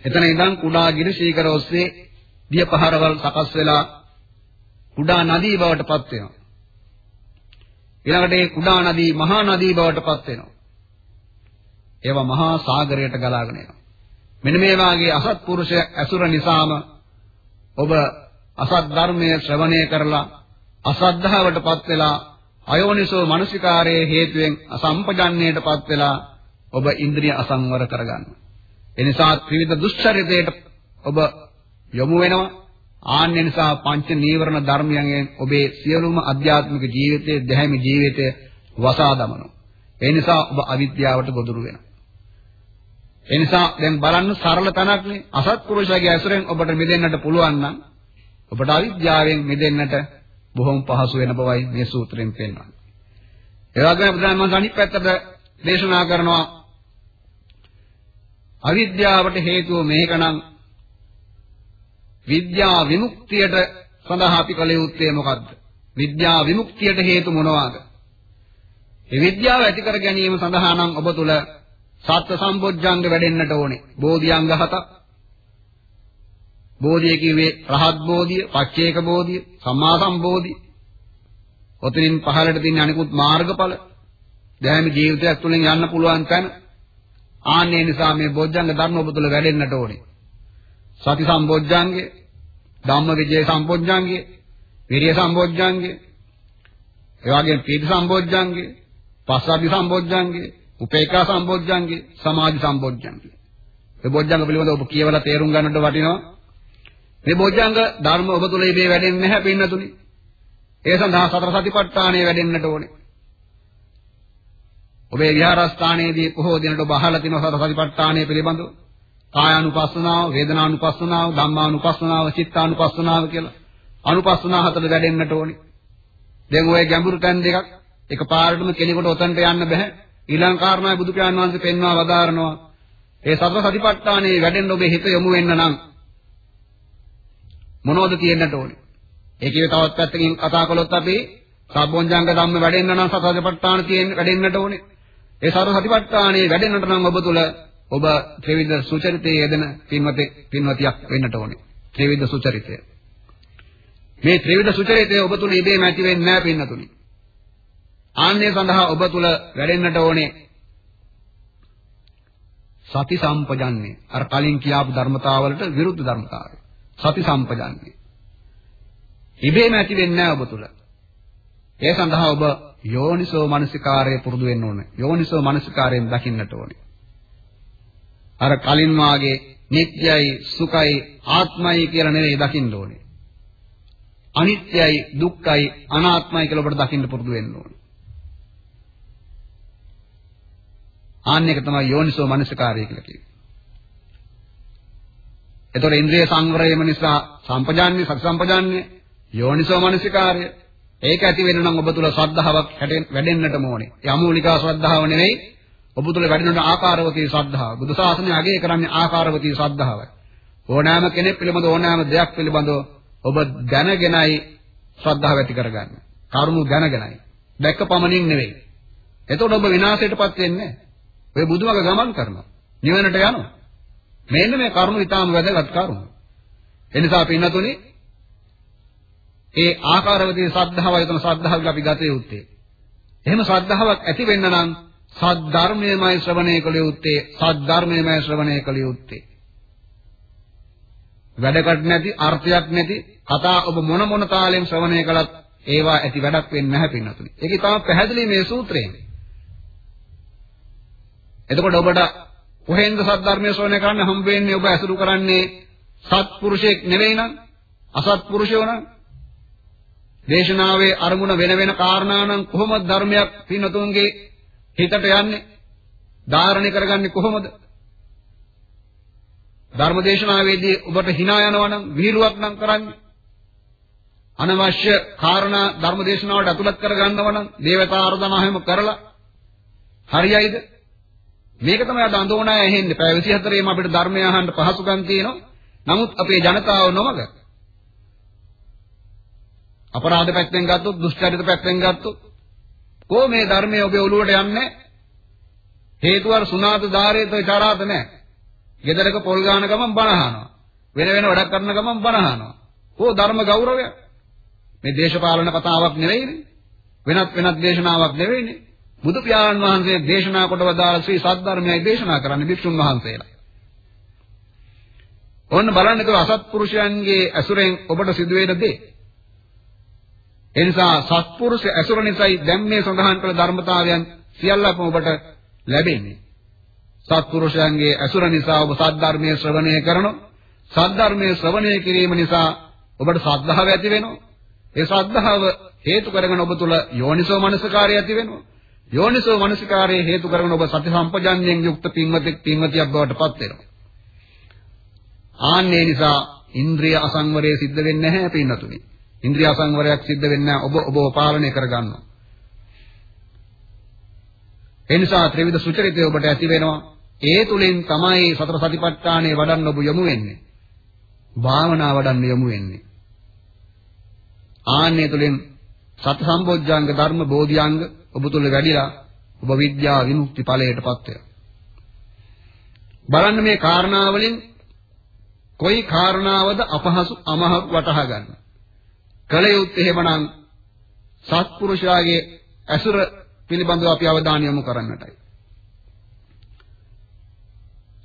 එතන ඉඳන් කුඩා ගිරි ශීකර ඔස්සේ දිය පහරවල් සකස් වෙලා කුඩා නදී බවට පත් වෙනවා. ඊළඟට ඒ කුඩා නදී මහා නදී බවට පත් වෙනවා. ඒවා මහා සාගරයට ගලාගෙන යනවා. මෙන්න මේ වාගේ අසත්පුරුෂ ඇසුර නිසාම ඔබ අසත් ධර්මයේ ශ්‍රවණය කරලා අසද්ධාවටපත් වෙලා අයෝනිසෝ මනසිකාරයේ හේතුවෙන් අසම්පජන්නයටපත් වෙලා ඔබ ඉන්ද්‍රිය අසංවර කරගන්න. එනිසා ත්‍රිවිධ දුෂ්චරිතයට ඔබ යොමු වෙනවා. ආන්න නිසා පංච නීවරණ ධර්මයන්ගෙන් ඔබේ සියලුම අධ්‍යාත්මික ජීවිතයේ දැහැමි ජීවිතය වසා දමනවා. ඒ නිසා ඔබ අවිද්‍යාවට ගොදුරු වෙනවා. ඒ නිසා දැන් බලන්න සරල තැනක්නේ අසත්පුරුෂයාගේ ඇසුරෙන් ඔබට මිදෙන්නට පුළුවන් නම් ඔබට අවිද්‍යාවෙන් මිදෙන්නට බොහොම පහසු වෙන බවයි මේ සූත්‍රයෙන් පෙන්වන්නේ. ඒ වගේම බුදුන් වහන්සේ අනිත් පැත්තට දේශනා කරනවා අවිද්‍යාවට හේතුව මේකනම් විද්‍යා විමුක්තියට සඳහා අපි කළ යුත්තේ මොකද්ද? විද්‍යා විමුක්තියට හේතු මොනවාද? ඒ විද්‍යාව ඇති කර ගැනීම සඳහා නම් ඔබ තුල සත්‍ය සම්බොජ්ජංග වැඩෙන්නට ඕනේ. බෝධිඅංග හතක්. බෝධිය කිව්වේ රහත් බෝධිය, පච්චේක බෝධිය, සම්මා සම්බෝධිය. ඔතනින් පහළට තියෙන අනිකුත් මාර්ගඵල දැහැමි ජීවිතයක් තුළින් යන්න පුළුවන් තැන ආන්නේ නිසා මේ බොජ්ජංග ධර්ම ඔබ තුළ වැඩෙන්නට ඕනේ. සති සම්බොජ්ජංගය, ධම්ම විජය සම්බොජ්ජංගය, විරිය සම්බොජ්ජංගය, ඒ වගේම පීති සම්බොජ්ජංගය, පස්සද්ධි සම්බොජ්ජංගය, උපේක්ඛා සම්බොජ්ජංගේ සමාධි සම්බොජ්ජංගේ. මේ බොජ්ජංග පිළිබඳව ඔබ කියවලා තේරුම් ගන්නට වටිනවා. මේ බොජ්ජංග ධර්ම ඔබ තුල ඉබේ වැඩෙන්නේ නැහැ පින්නතුනි. ඒ සඳහා සතර සතිපට්ඨානය වැඩෙන්නට ඕනේ. ඔබේ විහාරස්ථානයේදී බොහෝ දිනකට ඔබ අහලා තිනවා සතර සතිපට්ඨානය පිළිබඳව කායානුපස්සනාව වේදනානුපස්සනාව ධම්මානුපස්සනාව චිත්තානුපස්සනාව කියලා. අනුපස්සනා හතර වැඩෙන්නට ඕනේ. දැන් ඔය ගැඹුරු තැන් දෙකක් එකපාරටම කෙනෙකුට ඔතනට යන්න බෑ ඊළඟ කාරණායි බුදු පියාණන් වහන්සේ පෙන්වා වදාරනවා. ඒ සතර සතිපට්ඨානයේ වැඩෙන්න ඔබේ හිත යොමු වෙන්න නම් මොනවද තියෙන්නට ඕනේ? ඒකේ තවත් පැත්තකින් කතා කළොත් අපි සබ්බොංජංග ධම්ම වැඩෙන්න නම් සතර සතිපට්ඨාන තියෙන්න වැඩෙන්නට ඕනේ. ඒ සතර සතිපට්ඨානයේ වැඩෙන්නට නම් ඔබ තුල ඔබ ත්‍රිවිධ සුචරිතයේ යෙදෙන පින්වතෙක් පින්වතියක් වෙන්නට ඕනේ ත්‍රිවිධ සුචරිතය මේ ත්‍රිවිධ සුචරිතය ඔබ තුල ඉබේම ඇති වෙන්නේ නැහැ පින්නතුනි ආන්නේ සඳහා ඔබ තුල වැඩෙන්නට ඕනේ සති සම්පජන්නේ. අර කලින් කියාපු ධර්මතාවලට විරුද්ධ ධර්මතාවය. සති සම්පජන්නේ. ඉබේම ඇති වෙන්නේ නැහැ ඔබ තුල. ඒ සඳහා ඔබ යෝනිසෝ මනසිකාරය පුරුදු වෙන්න ඕනේ. යෝනිසෝ මනසිකාරයෙන් දකින්නට ඕනේ. අර කලින් වාගේ නිට්යයි සුඛයි ආත්මයි කියලා නෙවෙයි දකින්න ඕනේ. අනිත්‍යයි දුක්ඛයි අනාත්මයි කියලා ඔබට දකින්න පුරුදු වෙන්න ඕනේ. ආන්න එක තමයි යෝනිසෝ මනසිකාරය කියලා කියන්නේ. එතකොට ඉන්ද්‍රිය සංවරයම නිසා සම්පජාන්නේ සති සම්පජාන්නේ යෝනිසෝ මනසිකාර්ය. ඒක ඇති වෙන්න නම් ඔබ තුල ශ්‍රද්ධාවක් වැඩෙන්නට ඕනේ. ඒ අමූලිකා ශ්‍රද්ධාව නෙවෙයි ඔබ තුල වැඩෙන ආකාරවතී ශ්‍රද්ධාව. බුදු සාසනය අගය කරන්නේ ආකාරවතී ශ්‍රද්ධාවයි. ඕනෑම කෙනෙක් පිළිබඳ ඕනෑම දෙයක් පිළිබඳව ඔබ දැනගෙනයි ශ්‍රද්ධාව ඇති කරගන්නේ. කරුණු දැනගෙනයි. දැක්ක පමණින් නෙවෙයි. එතකොට ඔබ විනාශයටපත් වෙන්නේ ඔය බුදුමග ගමන් කරනවා. නිවනට යනවා. මෙන්න මේ කරුණු ඊටාම වැදගත් කරුණු. එනිසා පින්නතුනි ඒ ආකාරවදී ශ්‍රද්ධාවයි තන ශ්‍රද්ධාවක අපි ගත යුත්තේ. එහෙම ශ්‍රද්ධාවක් ඇති වෙන්න නම් සත් ධර්මයමයි ශ්‍රවණය කළ යුත්තේ. සත් ධර්මයමයි ශ්‍රවණය කළ යුත්තේ. වැඩකට නැති අර්ථයක් නැති කතා ඔබ මොන මොන තාලෙන් ශ්‍රවණය කළත් ඒවා ඇති වැඩක් වෙන්නේ නැහැ පින්නතුනි. ඒකේ තමයි පැහැදිලි මේ සූත්‍රයෙන්. එතකොට ඔබට කොහෙන්ද සද්ධර්මයේ ශ්‍රවණය කරන්න හම්බ වෙන්නේ ඔබ ඇසුරු කරන්නේ සත්පුරුෂයෙක් නෙවෙයි නම් අසත්පුරුෂයෝ නම් දේශනාවේ අරමුණ වෙන වෙන කාරණා නම් කොහොමද ධර්මයක් පින්නතුන්ගේ හිතට යන්නේ? ධාරණය කරගන්නේ කොහොමද? ධර්ම දේශනාවේදී ඔබට hina යනවා නම් විහිළුවක් නම් කරන්නේ අනවශ්‍ය කාරණා ධර්ම දේශනාවට ඇතුළත් කරගන්නව නම් දේවතා ආරාධනා හැම කරලා හරියයිද මේක තමයි අද අඳෝනාය ඇහෙන්නේ පැය 24ේම අපිට ධර්මය අහන්න පහසුකම් තියෙනවා නමුත් අපේ ජනතාව නොමග අපරාධ පැත්තෙන් ගත්තොත් දුෂ්චරිත පැත්තෙන් ගත්තොත් කො මේ ධර්මයේ ඔබේ ඔළුවට යන්නේ හේතුවර සුණාත ධාරේත චරාත නැහැ ගෙදරක පොල් ගාන ගමන් බණ අහනවා. වෙන වෙන වැඩක් කරන ගමන් බණ අහනවා. ඕ ධර්ම ගෞරවය. මේ දේශපාලන කතාවක් නෙවෙයිනේ. වෙනත් වෙනත් දේශනාවක් නෙවෙයිනේ. බුදු පියාණන් වහන්සේ දේශනා කොට වදාළ ශ්‍රී සද්ධර්මයයි දේශනා කරන්නේ භික්ෂුන් වහන්සේලා. ඔන්න බලන්න ඒක අසත්පුරුෂයන්ගේ ඇසුරෙන් ඔබට සිදුවෙන දේ. ඒ නිසා සත්පුරුෂ ඇසුර නිසායි දැන් මේ සඳහන් කළ ධර්මතාවයන් සියල්ලක්ම ඔබට ලැබෙන්නේ. සත්පුරුෂයන්ගේ ඇසුර නිසා ඔබ සද්ධර්මයේ ශ්‍රවණය කරනවා. සද්ධර්මයේ ශ්‍රවණය කිරීම නිසා ඔබට ශ්‍රද්ධාව ඇති වෙනවා. ඒ ශ්‍රද්ධාව හේතු කරගෙන ඔබ තුල යෝනිසෝ මනසකාරය ඇති වෙනවා. යෝනිසෝ මනසකාරයේ හේතු කරගෙන ඔබ සති සම්පජන්යෙන් යුක්ත පින්වතෙක් පින්වතියක් බවට පත් වෙනවා. ආන්නේ නිසා ඉන්ද්‍රිය අසංවරය සිද්ධ වෙන්නේ නැහැ පින්නතුනි. ඉන්ද්‍රිය අසංවරයක් සිද්ධ වෙන්නේ නැහැ ඔබ ඔබව පාලනය කරගන්නවා. ඒ නිසා ත්‍රිවිධ සුචරිතය ඔබට ඇති වෙනවා. ඒ තුලින් තමයි සතර සතිපට්ඨානය වඩන්න ඔබ යොමු වෙන්නේ. භාවනා වඩන්න යොමු වෙන්නේ. ආන්නේ තුලින් සත් සම්බොජ්ජංග ධර්ම බෝධිඅංග ඔබ තුල වැඩිලා ඔබ විද්‍යා විමුක්ති ඵලයටපත් වෙනවා. බලන්න මේ කාරණාවලින් කොයි කාරණාවද අපහසු අමහරු වටහා ගන්න. කල යුත්තේ එහෙමනම් සත්පුරුෂයාගේ ඇසුර පිළිබඳව අපි අවධානය යොමු කරන්නටයි.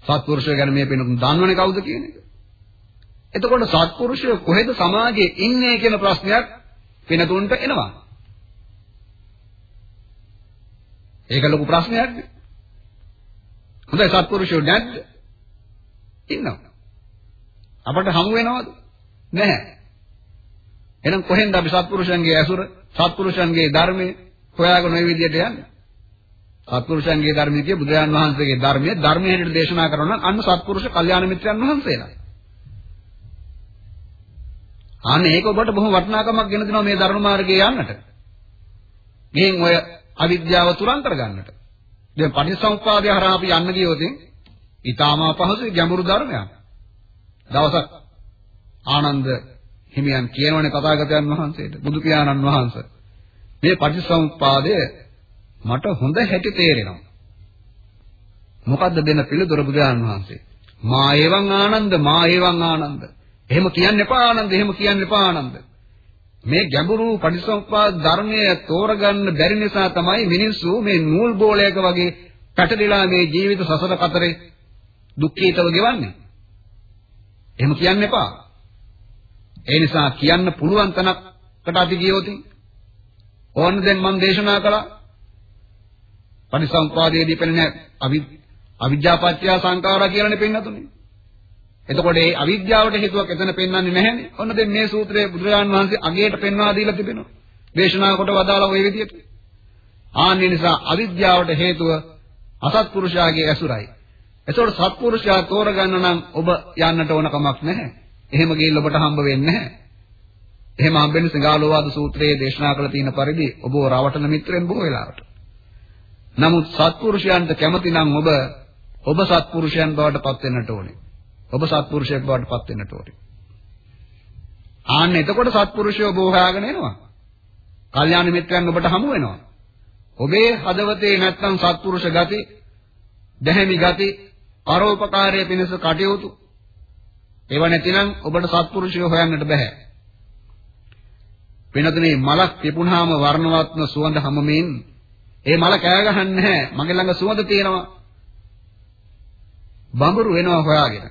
සත්පුරුෂය ගැන මේ පිනුතුන් දන්නවනේ කවුද කියන එක. එතකොට සත්පුරුෂය කොහෙද සමාජයේ ඉන්නේ කියන ප්‍රශ්නයක් පිනතුන්ට එනවා. ඒක ලොකු ප්‍රශ්නයක් නේ. හොඳයි සත්පුරුෂයෝ නැද්ද? ඉන්නවා. අපට හමු වෙනවද? නැහැ. එහෙනම් කොහෙන්ද අපි සත්පුරුෂයන්ගේ ඇසුර, සත්පුරුෂයන්ගේ ධර්මයේ හොයාගෙන ওই විදිහට යන්නේ? සත්පුරුෂයන්ගේ ධර්මයේ කිය බුදුරජාන් වහන්සේගේ ධර්මයේ ධර්මයේ හැටියට දේශනා කරනවා නම් අන්න සත්පුරුෂ කල්යාණ මිත්‍රයන් වහන්සේලා. අනේ ඒක ඔබට බොහොම වටිනාකමක් ගෙන දෙනවා මේ ධර්ම මාර්ගයේ යන්නට. ගෙන් ඔය අවිද්‍යාව තුරන් කරගන්නට. දැන් පටිච්චසමුප්පාදය හරහා අපි යන්න ගියොත් ඊටාම අපහසුයි ගැඹුරු ධර්මයක්. දවසක් ආනන්ද හිමියන් කියනවනේ තථාගතයන් වහන්සේට බුදු පියාණන් වහන්සේ මේ පටිච්චසමුප්පාදය මට හොඳ හැටි තේරෙනවා. මොකද්ද දෙන පිළිතුර බුදුන් වහන්සේ? මා එවං ආනන්ද මා එවං ආනන්ද. එහෙම කියන්න එපා ආනන්ද එහෙම කියන්න එපා ආනන්ද. මේ ගැඹුරු පටිසම්පාද ධර්මය තෝරගන්න බැරි නිසා තමයි මිනිස්සු මේ නූල් බෝලයක වගේ පැටලිලා මේ ජීවිත සසර කතරේ දුක්ඛීතව ගෙවන්නේ. එහෙම කියන්න එපා. ඒ නිසා කියන්න පුළුවන් තැනකට අපි ගියොත් ඕන දැන් මම දේශනා කළා පරිසම්පාදයේදී පෙන්නේ අවිද්‍යාපත්‍ය සංඛාරා කියලානේ පෙන්නතුනේ. එතකොට ඒ අවිද්‍යාවට හේතුවක් එතන පෙන්වන්නේ නැහැනේ. ඔන්න දැන් මේ සූත්‍රයේ බුදුරජාන් වහන්සේ අගේට පෙන්වා දීලා තිබෙනවා. දේශනා කොට වදාලා ওই විදිහට. ආන්නේ නිසා අවිද්‍යාවට හේතුව අසත්පුරුෂයාගේ ඇසුරයි. එතකොට සත්පුරුෂයා තෝරගන්න නම් ඔබ යන්නට ඕන කමක් නැහැ. එහෙම ගිහින් ඔබට හම්බ වෙන්නේ නැහැ. එහෙම හම්බෙන්නේ සිඟාලෝවාද සූත්‍රයේ දේශනා කළ තියෙන පරිදි ඔබ රවටන මිත්‍රෙන් බොහෝ වෙලාවට. නමුත් සත්පුරුෂයන්ට කැමති නම් ඔබ ඔබ සත්පුරුෂයන් බවට පත් වෙන්නට ඕනේ. ඔබ සත්පුරුෂයෙක් බවට පත් වෙන්නට ඕනේ. ආන්න එතකොට සත්පුරුෂයෝ ඔබ හොයාගෙන එනවා. කල්යාණ මිත්‍රයන් ඔබට හමු වෙනවා. ඔබේ හදවතේ නැත්නම් සත්පුරුෂ ගති, දැහැමි ගති, පරෝපකාරයේ පිණිස කටයුතු ඒව නැතිනම් ඔබට සත්පුරුෂයෝ හොයන්නට බෑ. වෙනතුනේ මලක් පිපුණාම වර්ණවත්න සුවඳ හැමමින් ඒ මල කෑ ගහන්නේ නැහැ. මගේ ළඟ සුවඳ තියෙනවා. බඹරු වෙනවා හොයාගෙන.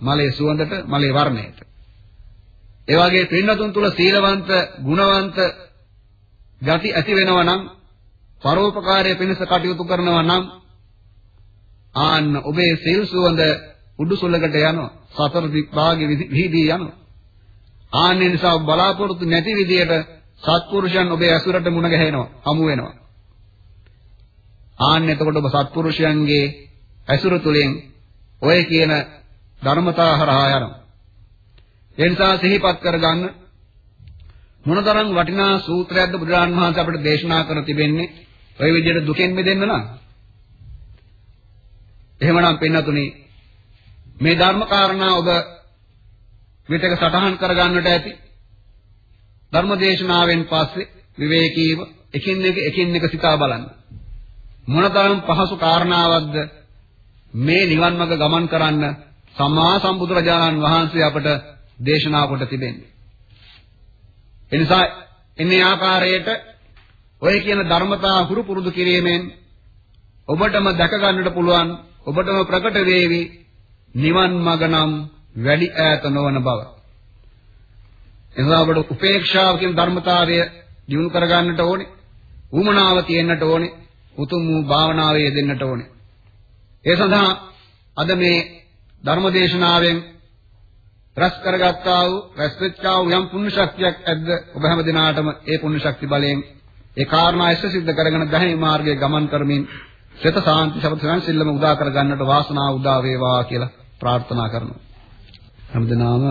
මලේ සුවඳට, මලේ වර්ණයට. ඒ වගේ පින්නතුන් තුල සීලවන්ත, ගුණවන්ත ගති ඇති වෙනවා නම් පරෝපකාරයේ පිණිස කටයුතු කරනවා නම් ආන්න ඔබේ සීල් සුවඳ උඩුසුලකට යනවා. සතර දිග්භාගෙ විහිදී යනවා. ආන්නේ නිසා බලාපොරොත්තු නැති විදියට සත්පුරුෂයන් ඔබේ ඇසුරට මුණ ගැහෙනවා, හමු වෙනවා. ආන්න එතකොට ඔබ සත්පුරුෂයන්ගේ ඇසුර තුලින් ඔය කියන ධර්මතා හරහා යනවා. ඒ නිසා සිහිපත් කරගන්න මොනතරම් වටිනා සූත්‍රයක්ද බුදුරජාණන් වහන්සේ අපිට දේශනා කර තිබෙන්නේ ඔය විදිහට දුකෙන් මිදෙන්න නම් එහෙමනම් පින්නතුනි මේ ධර්ම කාරණා ඔබ විතක සටහන් කරගන්නට ඇති ධර්ම දේශනාවෙන් පස්සේ විවේකීව එකින් එක එකින් එක සිතා බලන්න මොනතරම් පහසු කාරණාවක්ද මේ නිවන් මඟ ගමන් කරන්න සම්මා සම්බුදුරජාණන් වහන්සේ අපට දේශනා කොට තිබෙන්නේ. එනිසා එන්නේ ආකාරයට ඔය කියන ධර්මතා හුරු පුරුදු කිරීමෙන් ඔබටම දැක ගන්නට පුළුවන් ඔබටම ප්‍රකට වේවි නිවන් මඟ නම් වැඩි ඈත නොවන බව. එනිසා ඔබට උපේක්ෂාව කියන ධර්මතාවය දිනු කර ගන්නට ඕනේ. ඌමනාව තියෙන්නට ඕනේ. උතුම් වූ භාවනාවේ යෙදෙන්නට ඕනේ. ඒ සඳහා අද මේ ධර්මදේශනාවෙන් රැස් කරගත්තා වූ රැස් වෙච්චා වූ යම් පුණ්‍ය ශක්තියක් ඇද්ද ඔබ හැම දිනාටම ඒ පුණ්‍ය ශක්ති බලයෙන් ඒ කාරණා ඇස සිද්ධ කරගෙන ධර්ම මාර්ගයේ ගමන් කරමින් සිත සාන්ති සපත සංසිල්ලම උදා කර ගන්නට වාසනාව උදා වේවා කියලා ප්‍රාර්ථනා කරනවා. හැමදෙනාම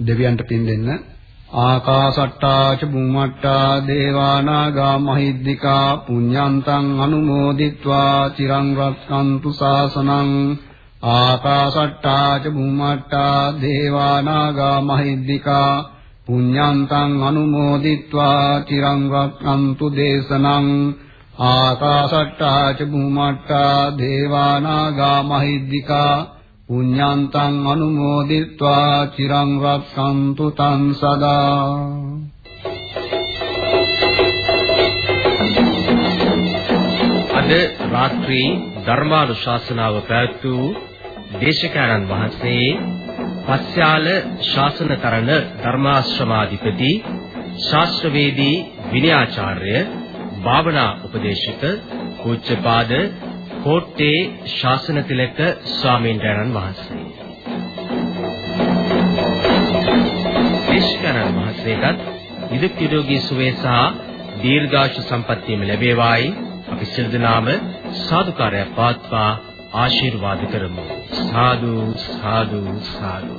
දෙවියන්ට පින් දෙන්න. ආකාසට්ටා ච බුම්මට්ටා දේවානාගා මහිද්దికා පුඤ්ඤන්තං අනුමෝදිත්වා චිරං රක්ඛන්තු සාසනං ආකාසට්ටා ච බුම්මට්ටා දේවානාගා මහිද්దికා පුඤ්ඤන්තං අනුමෝදිත්වා චිරං රක්ඛන්තු දේශනං ආකාසට්ටා ච බුම්මට්ටා දේවානාගා මහිද්దికා පුඤ්ඤන්තං අනුමෝදිත්වා චිරං රක්칸තු තං සදා අද රාත්‍රී ධර්මානුශාසනාව පැවැත් වූ දේශකයන්න් වහන්සේ පස්යාල ශාසනකරණ ධර්මාශ්‍රමාධිපති ශාස්ත්‍රවේදී විනයාචාර්ය භාවනා උපදේශක පූජ්‍යපාද කෝට්ටේ ශාසන තිලක ස්වාමීන් වහන්සේ. දේශකයන්න් වහන්සේටත් ඉදිරි නිරෝගී සුවය සහ දීර්ඝාෂ සම්පන්නියම ලැබේවායි. අපි සියලු දෙනාම සාදුකාරය පාත්වා ආශිර්වාද කරමු. සාදු සාදු සාදු.